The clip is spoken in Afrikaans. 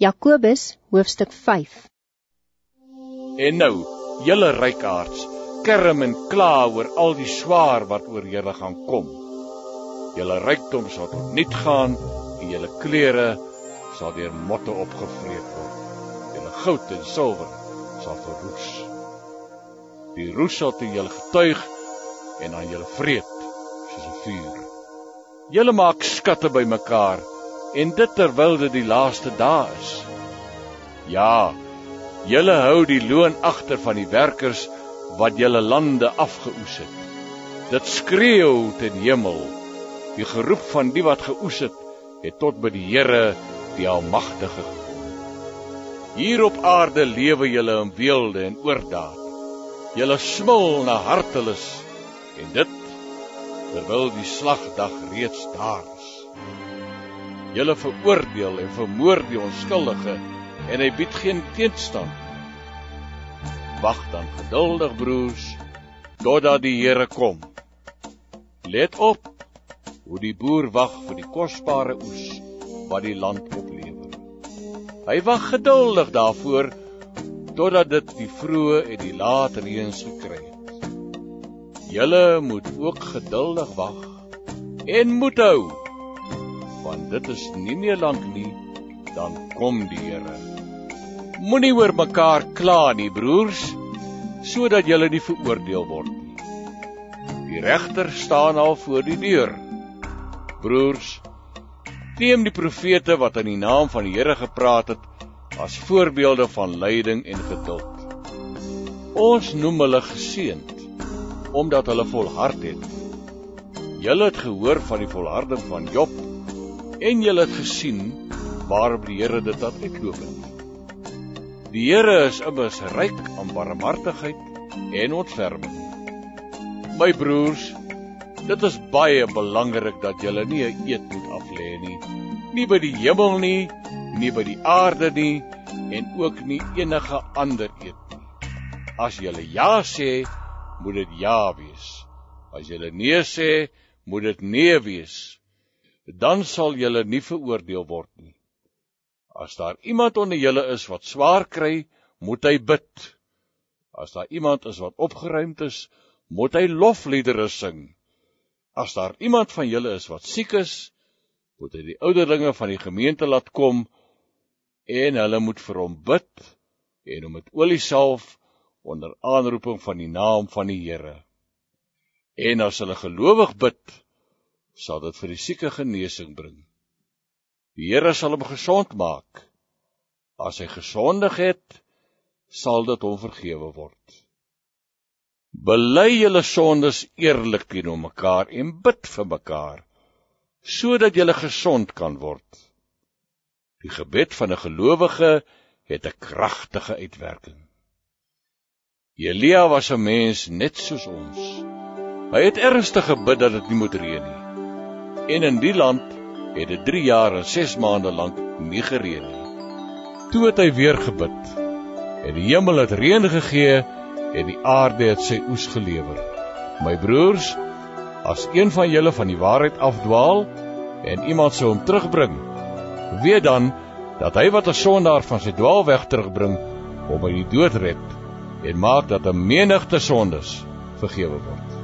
Jakobus hoofstuk 5 En nou, julle rykaards, kerm en kla oor al die swaar wat oor julle gaan kom. Julle rykdom sal tot niet gaan en julle klere sal deur motte opgevreet word. Julle goud en silwer sal verroes. Die roes sal te julle getuig en aan julle vreet soos 'n vuur. Julle maak skatte bymekaar en dit terwyl dit die laaste dae is. Ja, julle hou die loon agter van die werkers wat julle lande afgeoes het. Dit skreeu ten hemel. Die geroep van die wat geoes het, het tot by die Here, die Almagtige gekom. Hier op aarde lewe julle in weelde en oordaat. Julle smil na hartelus en dit terwyl die slagdag reeds daar. Julle veroordeel en vermoor die onskuldige en hy bied geen teenstand. Wag dan geduldig broers totdat die Here kom. Let op hoe die boer wag vir die kosbare oes wat die land oplewer. Hy wag geduldig daarvoor totdat dit die vroeë en die laat reëns gekry het. Julle moet ook geduldig wag en moet hou want dit is nie meer lank nie dan kom die Here. Moenie oor mekaar kla nie, broers, sodat julle nie veroordeel word nie. Die regter staan al voor die deur. Broers, neem die profete wat in die naam van die Here gepraat het as voorbeelde van lyding en geduld. Ons noem hulle geseënd omdat hulle volhard het. Julle het gehoor van die volharding van Job en julle het gesien waarop die Here dit laat uitloop het. Die Here is immers ryk aan barmhartigheid en ontferming. My broers, dit is baie belangrik dat julle nie 'n eed moet aflê nie, nie by die hemel nie, nie by die aarde nie en ook nie enige ander eed nie. As julle ja sê, moet dit ja wees. As julle nee sê, moet dit nee wees dan sal julle nie veroordeel word nie. As daar iemand onder julle is wat swaar kry, moet hy bid. As daar iemand is wat opgeruimd is, moet hy lofliedere sing. As daar iemand van julle is wat siek is, moet hy die ouderlinge van die gemeente laat kom en hulle moet vir hom bid en hom met olie salf onder aanroeping van die naam van die Here. En as hulle gelowig bid, sal dit vir die sieke genesing bring. Die Here sal hom gesond maak. As hy gesondig het, sal dit hom vergewe word. Bely julle sondes eerlik teenoor mekaar en bid vir mekaar sodat julle gesond kan word. Die gebed van 'n gelowige het 'n kragtige uitwerking. Elia was 'n mens net soos ons. Hy het ernstig gebid dat dit nie moet reën nie en in die land het dit 3 jaar en 6 maande lank nie gereën nie. Toe het hy weer gebid. En die hemel het reën gegee en die aarde het sy oes gelewer. My broers, as een van julle van die waarheid afdwaal en iemand sou hom terugbring, weet dan dat hy wat 'n sondaar van sy dwaalweg terugbring, hom uit die dood red en maak dat 'n menigte sondes vergewe word.